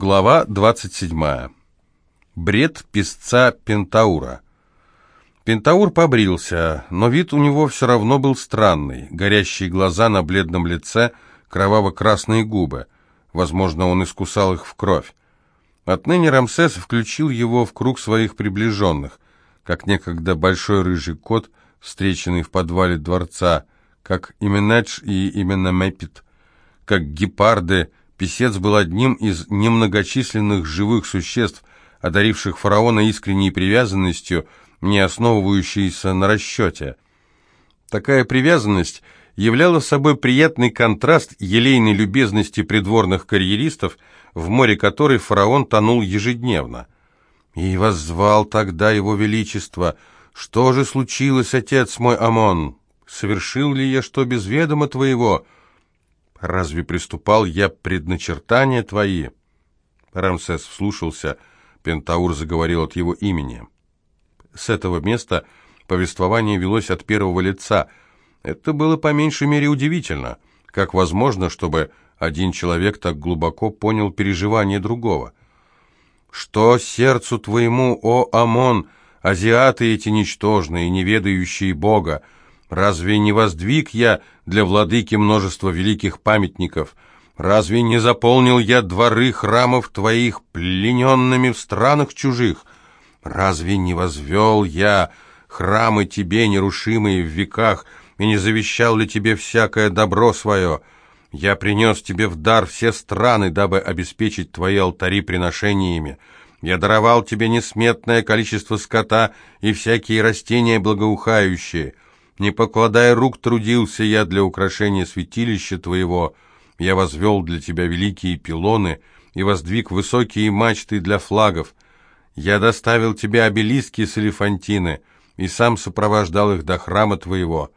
Глава 27. Бред песца Пентаура. Пентаур побрился, но вид у него все равно был странный. Горящие глаза на бледном лице, кроваво-красные губы. Возможно, он искусал их в кровь. Отныне Рамсес включил его в круг своих приближенных, как некогда большой рыжий кот, встреченный в подвале дворца, как Именедж и именно Мэппит, как гепарды, Песец был одним из немногочисленных живых существ, одаривших фараона искренней привязанностью, не основывающейся на расчете. Такая привязанность являла собой приятный контраст елейной любезности придворных карьеристов, в море которой фараон тонул ежедневно. «И воззвал тогда его величество, что же случилось, отец мой Амон? Совершил ли я что без ведома твоего?» Разве приступал я предначертания твои?» Рамсес вслушался, Пентаур заговорил от его имени. С этого места повествование велось от первого лица. Это было по меньшей мере удивительно. Как возможно, чтобы один человек так глубоко понял переживания другого? «Что сердцу твоему, о Амон, азиаты эти ничтожные, неведающие Бога, Разве не воздвиг я для владыки множество великих памятников? Разве не заполнил я дворы храмов твоих плененными в странах чужих? Разве не возвел я храмы тебе, нерушимые в веках, и не завещал ли тебе всякое добро свое? Я принес тебе в дар все страны, дабы обеспечить твои алтари приношениями. Я даровал тебе несметное количество скота и всякие растения благоухающие». Не покладая рук, трудился я для украшения святилища твоего. Я возвел для тебя великие пилоны и воздвиг высокие мачты для флагов. Я доставил тебе обелиски с элефантины и сам сопровождал их до храма твоего.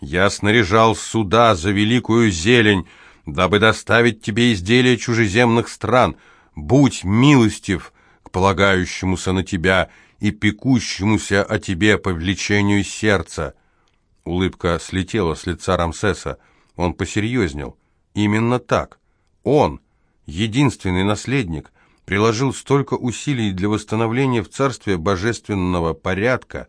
Я снаряжал суда за великую зелень, дабы доставить тебе изделия чужеземных стран. Будь милостив к полагающемуся на тебя и пекущемуся о тебе по влечению сердца». Улыбка слетела с лица Рамсеса. Он посерьезнел. Именно так. Он, единственный наследник, приложил столько усилий для восстановления в царстве божественного порядка.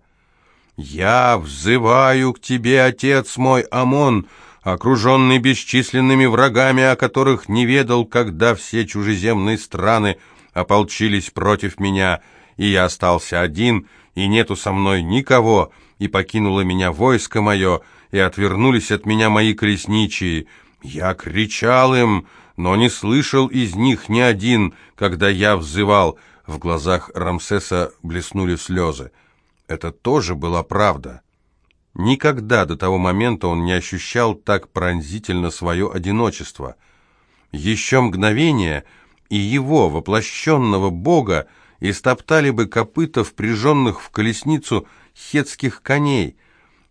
«Я взываю к тебе, отец мой, Амон, окруженный бесчисленными врагами, о которых не ведал, когда все чужеземные страны ополчились против меня, и я остался один, и нету со мной никого, и покинуло меня войско мое, и отвернулись от меня мои колесничие. Я кричал им, но не слышал из них ни один, когда я взывал. В глазах Рамсеса блеснули слезы. Это тоже была правда. Никогда до того момента он не ощущал так пронзительно свое одиночество. Еще мгновение, и его, воплощенного Бога, истоптали бы копыта, впряженных в колесницу хетских коней.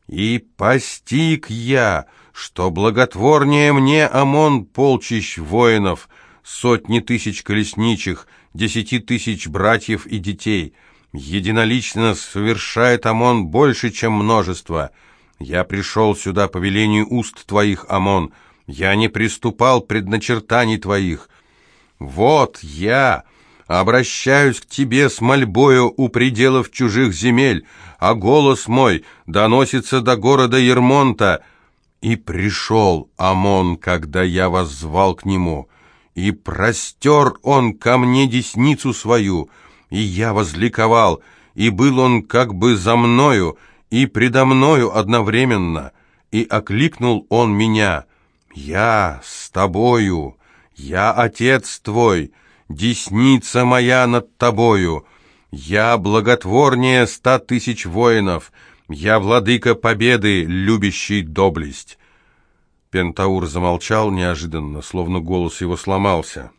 И постиг я, что благотворнее мне ОМОН полчищ воинов, сотни тысяч колесничих, десяти тысяч братьев и детей. Единолично совершает ОМОН больше, чем множество. Я пришел сюда по велению уст твоих, ОМОН. Я не приступал предначертаний твоих. Вот я обращаюсь к тебе с мольбою у пределов чужих земель, а голос мой доносится до города Ермонта. И пришел Амон, когда я вас звал к нему, и простер он ко мне десницу свою, и я возликовал, и был он как бы за мною, и предо мною одновременно, и окликнул он меня, «Я с тобою, я отец твой, десница моя над тобою, я благотворнее ста тысяч воинов, я владыка победы, любящий доблесть». Пентаур замолчал неожиданно, словно голос его сломался.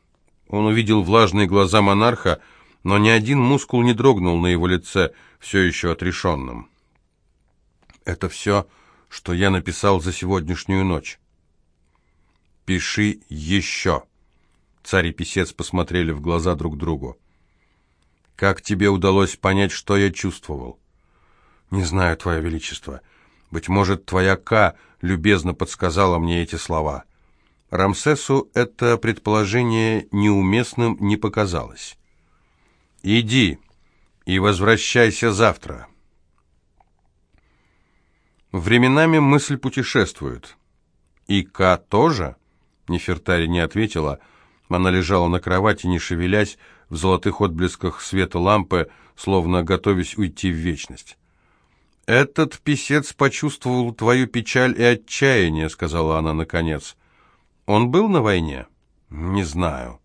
Он увидел влажные глаза монарха, но ни один мускул не дрогнул на его лице, все еще отрешенным. «Это все, что я написал за сегодняшнюю ночь. Пиши еще». Царь и писец посмотрели в глаза друг другу. Как тебе удалось понять, что я чувствовал? Не знаю, Твое Величество. Быть может, твоя К любезно подсказала мне эти слова. Рамсесу это предположение неуместным не показалось. «Иди и возвращайся завтра». Временами мысль путешествует. «И Ка тоже?» Нефертари не ответила. Она лежала на кровати, не шевелясь, в золотых отблесках света лампы, словно готовясь уйти в вечность. «Этот писец почувствовал твою печаль и отчаяние», — сказала она наконец. «Он был на войне?» «Не знаю.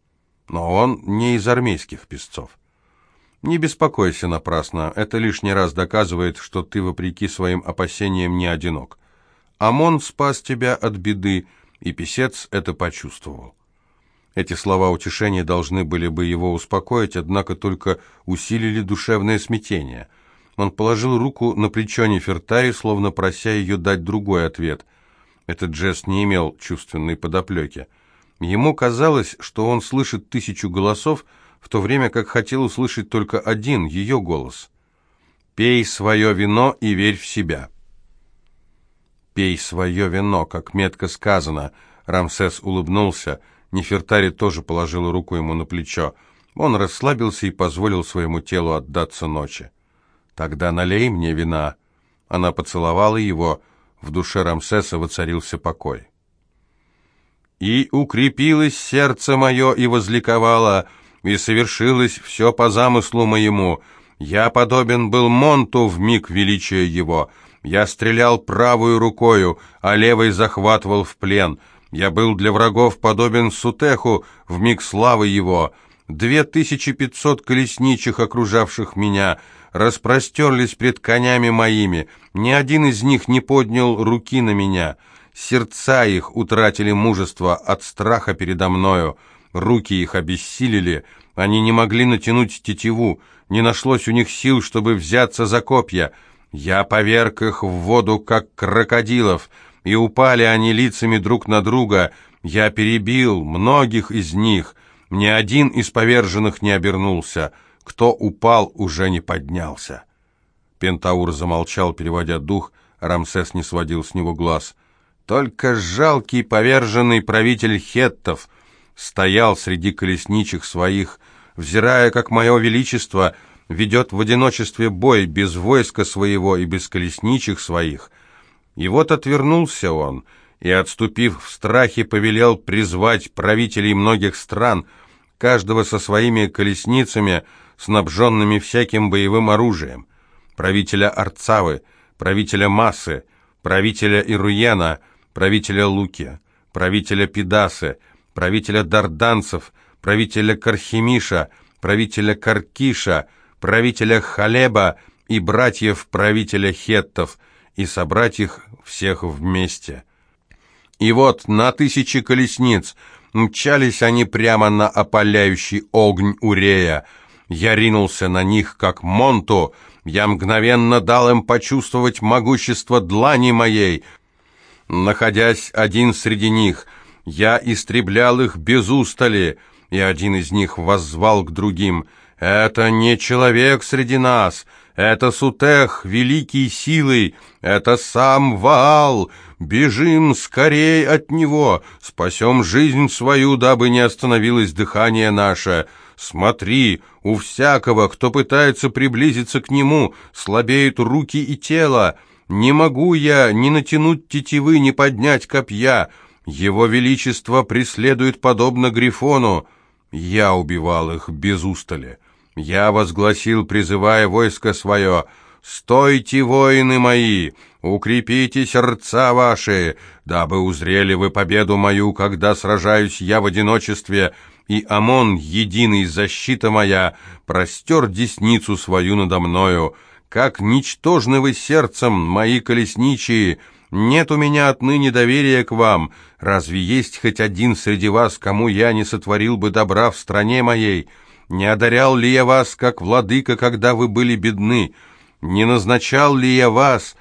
Но он не из армейских песцов». «Не беспокойся напрасно. Это лишний раз доказывает, что ты, вопреки своим опасениям, не одинок. Амон спас тебя от беды, и писец это почувствовал». Эти слова утешения должны были бы его успокоить, однако только усилили душевное смятение. Он положил руку на плечо Нефертари, словно прося ее дать другой ответ. Этот жест не имел чувственной подоплеки. Ему казалось, что он слышит тысячу голосов, в то время как хотел услышать только один, ее голос. «Пей свое вино и верь в себя». «Пей свое вино», как метко сказано. Рамсес улыбнулся – Нефертари тоже положила руку ему на плечо. Он расслабился и позволил своему телу отдаться ночи. «Тогда налей мне вина». Она поцеловала его, в душе Рамсеса воцарился покой. «И укрепилось сердце мое и возликовало, и совершилось все по замыслу моему. Я подобен был Монту в миг величия его. Я стрелял правую рукою, а левой захватывал в плен». Я был для врагов подобен Сутеху в миг славы его. Две тысячи пятьсот колесничих, окружавших меня, распростерлись пред конями моими. Ни один из них не поднял руки на меня. Сердца их утратили мужество от страха передо мною. Руки их обессилели, они не могли натянуть тетиву, не нашлось у них сил, чтобы взяться за копья. Я поверг их в воду, как крокодилов, и упали они лицами друг на друга. Я перебил многих из них, ни один из поверженных не обернулся. Кто упал, уже не поднялся. Пентаур замолчал, переводя дух, Рамсес не сводил с него глаз. Только жалкий поверженный правитель хеттов стоял среди колесничих своих, взирая, как мое величество ведет в одиночестве бой без войска своего и без колесничих своих — и вот отвернулся он, и, отступив в страхе, повелел призвать правителей многих стран, каждого со своими колесницами, снабженными всяким боевым оружием, правителя Арцавы, правителя Массы, правителя Ируена, правителя Луки, правителя Пидасы, правителя Дарданцев, правителя Кархимиша, правителя Каркиша, правителя Халеба и братьев правителя Хеттов – и собрать их всех вместе. И вот на тысячи колесниц мчались они прямо на опаляющий огонь Урея. Я ринулся на них, как Монту, я мгновенно дал им почувствовать могущество длани моей. Находясь один среди них, я истреблял их без устали, и один из них воззвал к другим. «Это не человек среди нас, это Сутех, великий силой, это сам Ваал. Бежим скорей от него, спасем жизнь свою, дабы не остановилось дыхание наше. Смотри, у всякого, кто пытается приблизиться к нему, слабеют руки и тело. Не могу я ни натянуть тетивы, ни поднять копья. Его Величество преследует подобно Грифону. Я убивал их без устали. Я возгласил, призывая войско свое, «Стойте, воины мои, укрепите сердца ваши, дабы узрели вы победу мою, когда сражаюсь я в одиночестве, и Амон, единый защита моя, простер десницу свою надо мною. Как ничтожны вы сердцем, мои колесничие, нет у меня отныне доверия к вам. Разве есть хоть один среди вас, кому я не сотворил бы добра в стране моей?» Не одарял ли я вас, как владыка, когда вы были бедны? Не назначал ли я вас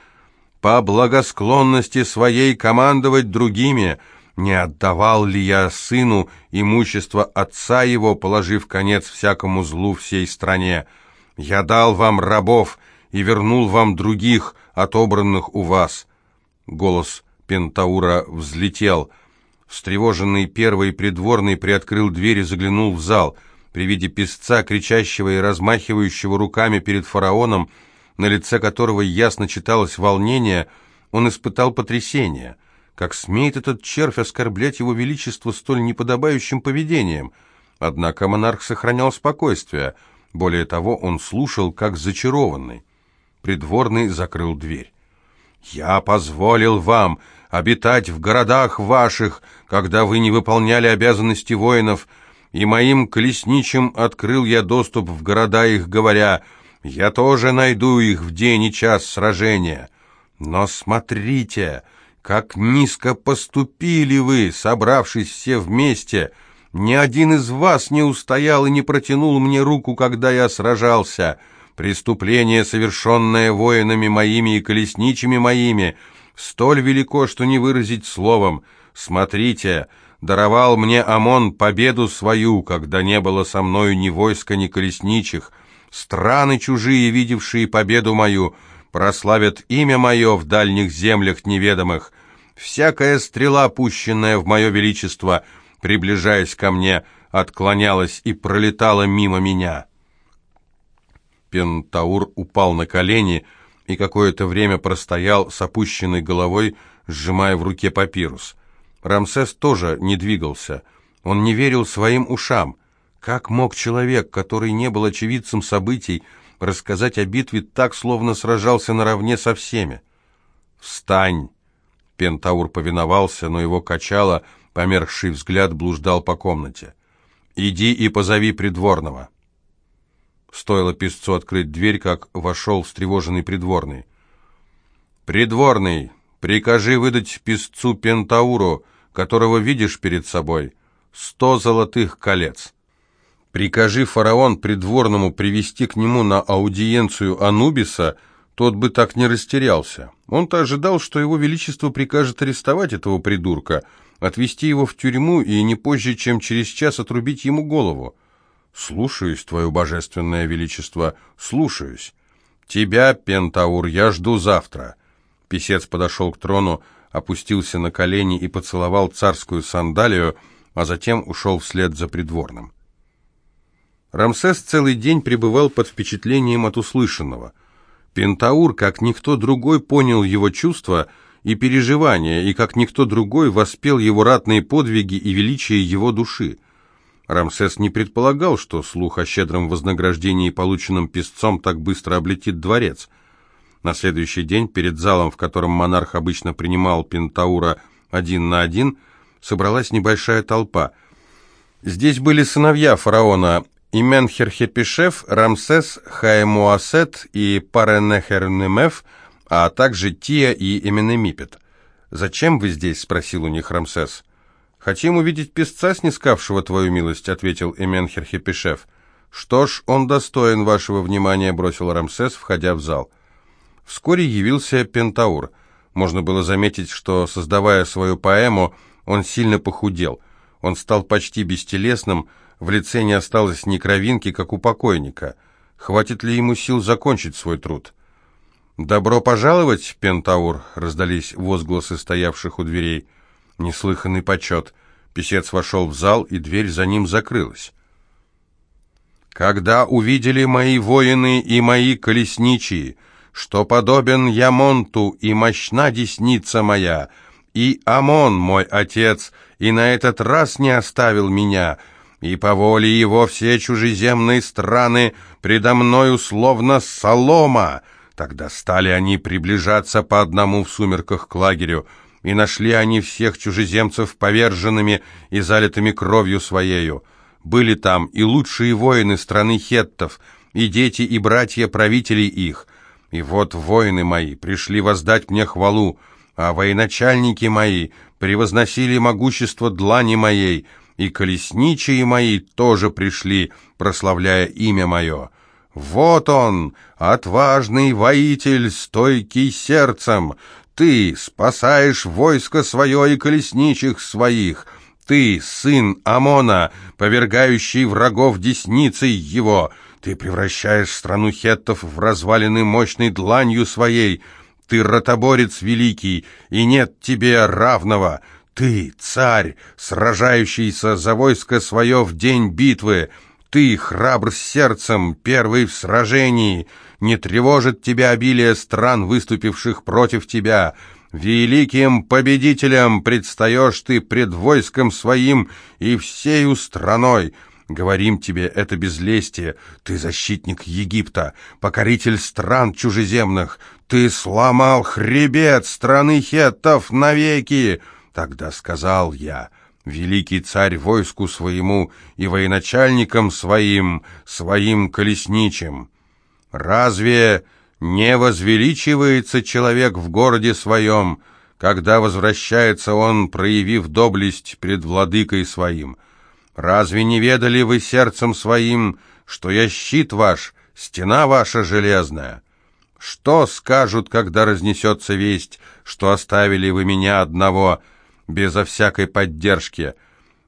по благосклонности своей командовать другими? Не отдавал ли я сыну имущество отца его, положив конец всякому злу всей стране? Я дал вам рабов и вернул вам других, отобранных у вас». Голос Пентаура взлетел. Встревоженный первый придворный приоткрыл дверь и заглянул в зал. При виде песца, кричащего и размахивающего руками перед фараоном, на лице которого ясно читалось волнение, он испытал потрясение. Как смеет этот червь оскорблять его величество столь неподобающим поведением? Однако монарх сохранял спокойствие. Более того, он слушал, как зачарованный. Придворный закрыл дверь. «Я позволил вам обитать в городах ваших, когда вы не выполняли обязанности воинов, и моим колесничим открыл я доступ в города их, говоря, я тоже найду их в день и час сражения. Но смотрите, как низко поступили вы, собравшись все вместе. Ни один из вас не устоял и не протянул мне руку, когда я сражался. Преступление, совершенное воинами моими и колесничими моими, столь велико, что не выразить словом. Смотрите, даровал мне Амон победу свою, когда не было со мною ни войска, ни колесничих. Страны чужие, видевшие победу мою, прославят имя мое в дальних землях неведомых. Всякая стрела, пущенная в мое величество, приближаясь ко мне, отклонялась и пролетала мимо меня». Пентаур упал на колени и какое-то время простоял с опущенной головой, сжимая в руке папирус. Рамсес тоже не двигался. Он не верил своим ушам. Как мог человек, который не был очевидцем событий, рассказать о битве так, словно сражался наравне со всеми? «Встань!» Пентаур повиновался, но его качало, померкший взгляд блуждал по комнате. «Иди и позови придворного». Стоило песцу открыть дверь, как вошел встревоженный придворный. «Придворный, прикажи выдать песцу Пентауру, которого видишь перед собой, сто золотых колец. Прикажи фараон придворному привести к нему на аудиенцию Анубиса, тот бы так не растерялся. Он-то ожидал, что его величество прикажет арестовать этого придурка, отвести его в тюрьму и не позже, чем через час отрубить ему голову. «Слушаюсь, твое божественное величество, слушаюсь. Тебя, Пентаур, я жду завтра». Песец подошел к трону, опустился на колени и поцеловал царскую сандалию, а затем ушел вслед за придворным. Рамсес целый день пребывал под впечатлением от услышанного. Пентаур, как никто другой, понял его чувства и переживания, и как никто другой воспел его ратные подвиги и величие его души. Рамсес не предполагал, что слух о щедром вознаграждении, полученном песцом, так быстро облетит дворец. На следующий день перед залом, в котором монарх обычно принимал Пентаура один на один, собралась небольшая толпа. Здесь были сыновья фараона Именхерхепишев, Рамсес, Хаемуасет и Паренехернемеф, а также Тия и Эменемипет. «Зачем вы здесь?» — спросил у них Рамсес. «Хотим увидеть песца, снискавшего твою милость», — ответил Эменхер Хепишев. «Что ж, он достоин вашего внимания», — бросил Рамсес, входя в зал. Вскоре явился Пентаур. Можно было заметить, что, создавая свою поэму, он сильно похудел. Он стал почти бестелесным, в лице не осталось ни кровинки, как у покойника. Хватит ли ему сил закончить свой труд? «Добро пожаловать, Пентаур!» — раздались возгласы стоявших у дверей. Неслыханный почет. Песец вошел в зал, и дверь за ним закрылась. «Когда увидели мои воины и мои колесничие, что подобен я Монту и мощна десница моя, и Амон, мой отец, и на этот раз не оставил меня, и по воле его все чужеземные страны предо мною словно солома, тогда стали они приближаться по одному в сумерках к лагерю, и нашли они всех чужеземцев поверженными и залитыми кровью своею. Были там и лучшие воины страны хеттов, и дети и братья правителей их. И вот воины мои пришли воздать мне хвалу, а военачальники мои превозносили могущество длани моей, и колесничие мои тоже пришли, прославляя имя мое. Вот он, отважный воитель, стойкий сердцем, ты спасаешь войско свое и колесничих своих. Ты, сын Амона, повергающий врагов десницей его. Ты превращаешь страну хеттов в развалины мощной дланью своей. Ты ротоборец великий, и нет тебе равного. Ты, царь, сражающийся за войско свое в день битвы, ты, храбр сердцем, первый в сражении, не тревожит тебя обилие стран, выступивших против тебя. Великим победителем предстаешь ты пред войском своим и всею страной. Говорим тебе это безлестие. Ты защитник Египта, покоритель стран чужеземных. Ты сломал хребет страны хеттов навеки. Тогда сказал я, великий царь войску своему и военачальникам своим, своим колесничим. Разве не возвеличивается человек в городе своем, когда возвращается он, проявив доблесть пред владыкой своим? Разве не ведали вы сердцем своим, что я щит ваш, стена ваша железная? Что скажут, когда разнесется весть, что оставили вы меня одного, безо всякой поддержки?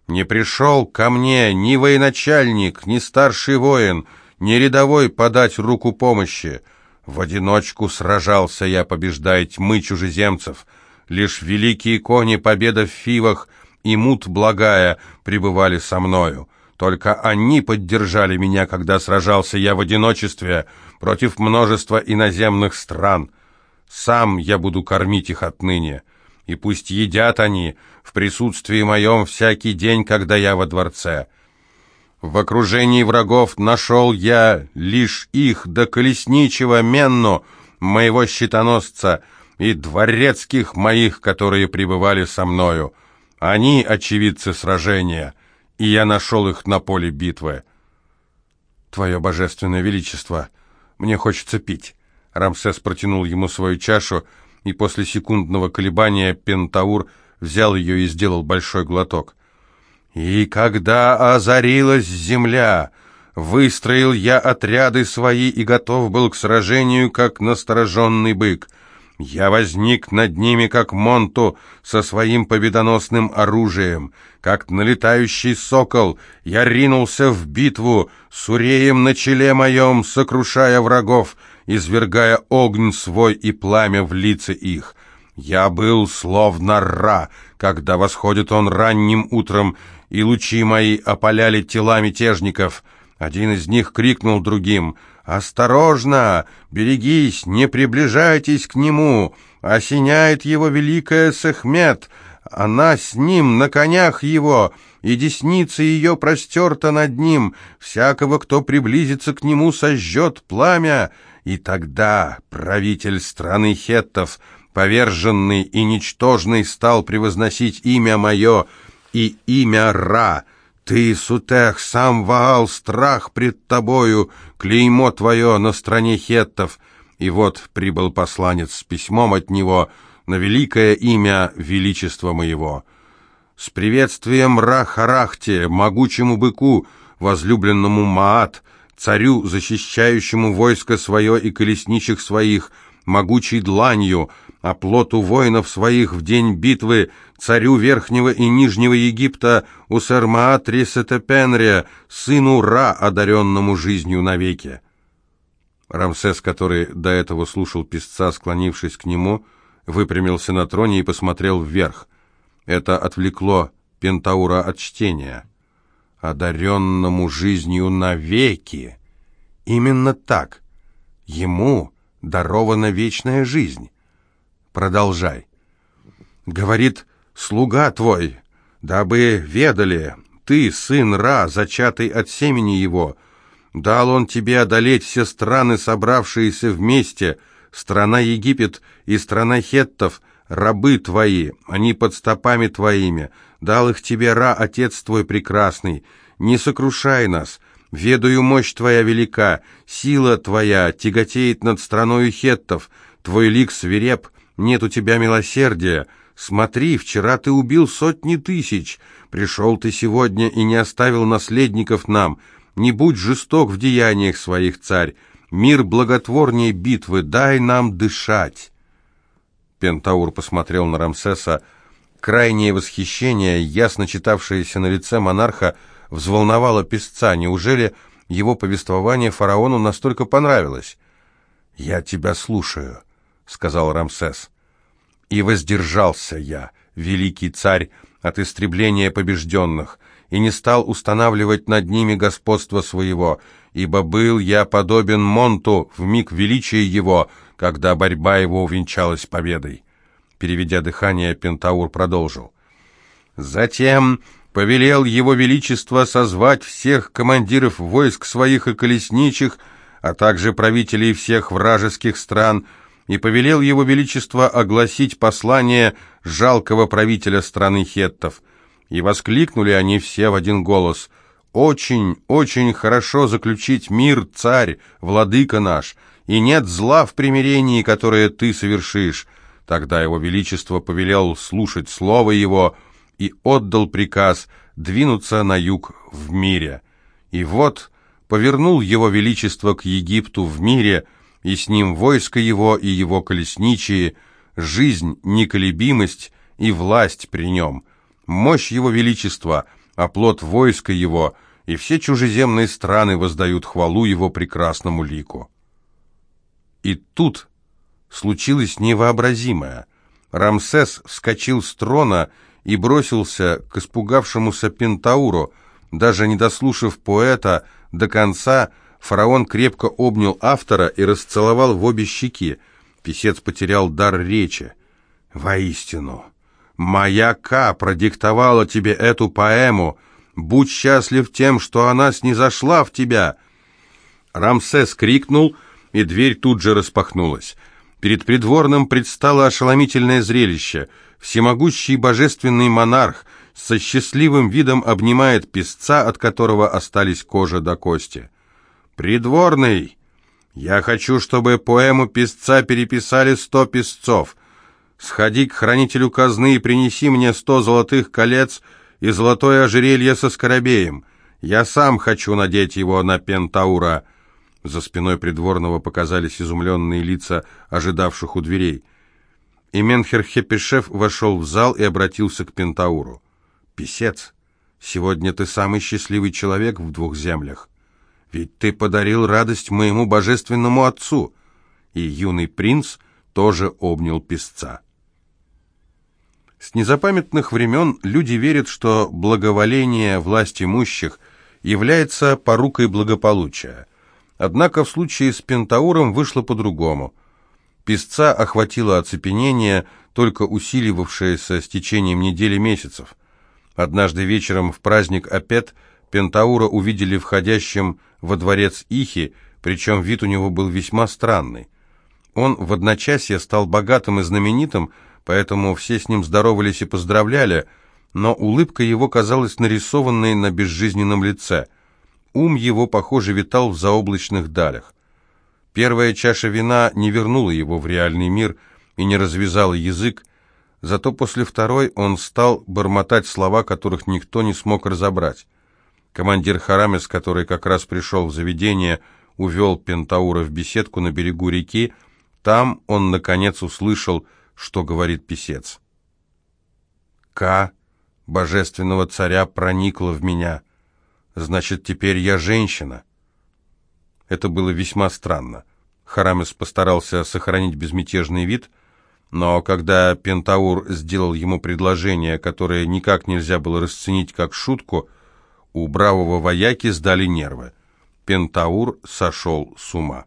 Не пришел ко мне ни военачальник, ни старший воин, ни рядовой подать руку помощи. В одиночку сражался я, побеждая тьмы чужеземцев. Лишь великие кони победа в фивах и мут благая пребывали со мною. Только они поддержали меня, когда сражался я в одиночестве против множества иноземных стран. Сам я буду кормить их отныне, и пусть едят они в присутствии моем всякий день, когда я во дворце. В окружении врагов нашел я лишь их до колесничего Менну, моего щитоносца, и дворецких моих, которые пребывали со мною. Они очевидцы сражения, и я нашел их на поле битвы. Твое божественное величество, мне хочется пить. Рамсес протянул ему свою чашу, и после секундного колебания Пентаур взял ее и сделал большой глоток. И когда озарилась земля, выстроил я отряды свои и готов был к сражению, как настороженный бык. Я возник над ними, как Монту, со своим победоносным оружием. Как налетающий сокол, я ринулся в битву, с уреем на челе моем, сокрушая врагов, извергая огонь свой и пламя в лица их. Я был словно ра, когда восходит он ранним утром, и лучи мои опаляли тела мятежников. Один из них крикнул другим «Осторожно! Берегись! Не приближайтесь к нему! Осеняет его великая Сехмет! Она с ним, на конях его!» и десница ее простерта над ним. Всякого, кто приблизится к нему, сожжет пламя. И тогда правитель страны хеттов, поверженный и ничтожный, стал превозносить имя мое, и имя Ра. Ты, Сутех, сам Ваал, страх пред тобою, клеймо твое на стране хеттов. И вот прибыл посланец с письмом от него на великое имя величества моего. С приветствием Ра-Харахте, могучему быку, возлюбленному Маат, царю, защищающему войско свое и колесничих своих, могучей дланью, оплоту воинов своих в день битвы, царю Верхнего и Нижнего Египта, Усермаатри Сетепенрия, сыну Ра, одаренному жизнью навеки. Рамсес, который до этого слушал писца, склонившись к нему, выпрямился на троне и посмотрел вверх. Это отвлекло Пентаура от чтения. «Одаренному жизнью навеки!» Именно так. Ему дарована вечная жизнь. Продолжай. Говорит, слуга твой, дабы ведали, ты, сын Ра, зачатый от семени его, дал он тебе одолеть все страны, собравшиеся вместе, страна Египет и страна хеттов, рабы твои, они под стопами твоими, дал их тебе Ра, отец твой прекрасный, не сокрушай нас, ведаю мощь твоя велика, сила твоя тяготеет над страною хеттов, твой лик свиреп, нет у тебя милосердия. Смотри, вчера ты убил сотни тысяч. Пришел ты сегодня и не оставил наследников нам. Не будь жесток в деяниях своих, царь. Мир благотворнее битвы, дай нам дышать. Пентаур посмотрел на Рамсеса. Крайнее восхищение, ясно читавшееся на лице монарха, взволновало песца. Неужели его повествование фараону настолько понравилось? «Я тебя слушаю», — сказал Рамсес. «И воздержался я, великий царь, от истребления побежденных, и не стал устанавливать над ними господство своего, ибо был я подобен Монту в миг величия его, когда борьба его увенчалась победой. Переведя дыхание, Пентаур продолжил. Затем повелел его величество созвать всех командиров войск своих и колесничих, а также правителей всех вражеских стран, и повелел его величество огласить послание жалкого правителя страны хеттов. И воскликнули они все в один голос «Очень, очень хорошо заключить мир, царь, владыка наш, и нет зла в примирении, которое ты совершишь». Тогда его величество повелел слушать слово его и отдал приказ двинуться на юг в мире. И вот повернул его величество к Египту в мире, и с ним войско его и его колесничие, жизнь, неколебимость и власть при нем, мощь его величества, оплот войска его, и все чужеземные страны воздают хвалу его прекрасному лику. И тут случилось невообразимое. Рамсес вскочил с трона и бросился к испугавшемуся Пентауру, даже не дослушав поэта до конца, фараон крепко обнял автора и расцеловал в обе щеки. Песец потерял дар речи. «Воистину, моя Ка продиктовала тебе эту поэму. Будь счастлив тем, что она снизошла в тебя!» Рамсес крикнул, и дверь тут же распахнулась. Перед придворным предстало ошеломительное зрелище. Всемогущий божественный монарх — со счастливым видом обнимает песца, от которого остались кожа до кости. «Придворный! Я хочу, чтобы поэму песца переписали сто песцов. Сходи к хранителю казны и принеси мне сто золотых колец и золотое ожерелье со скоробеем. Я сам хочу надеть его на Пентаура». За спиной придворного показались изумленные лица ожидавших у дверей. И Менхер-Хепешев вошел в зал и обратился к Пентауру. «Песец, сегодня ты самый счастливый человек в двух землях. Ведь ты подарил радость моему божественному отцу». И юный принц тоже обнял песца. С незапамятных времен люди верят, что благоволение власть имущих является порукой благополучия. Однако в случае с Пентауром вышло по-другому. Песца охватило оцепенение, только усиливавшееся с течением недели месяцев – Однажды вечером в праздник Апет Пентаура увидели входящим во дворец Ихи, причем вид у него был весьма странный. Он в одночасье стал богатым и знаменитым, поэтому все с ним здоровались и поздравляли, но улыбка его казалась нарисованной на безжизненном лице. Ум его, похоже, витал в заоблачных далях. Первая чаша вина не вернула его в реальный мир и не развязала язык, Зато после второй он стал бормотать слова, которых никто не смог разобрать. Командир Харамес, который как раз пришел в заведение, увел Пентаура в беседку на берегу реки. Там он, наконец, услышал, что говорит писец. «К, божественного царя, проникла в меня. Значит, теперь я женщина». Это было весьма странно. Харамес постарался сохранить безмятежный вид – но когда Пентаур сделал ему предложение, которое никак нельзя было расценить как шутку, у бравого вояки сдали нервы. Пентаур сошел с ума.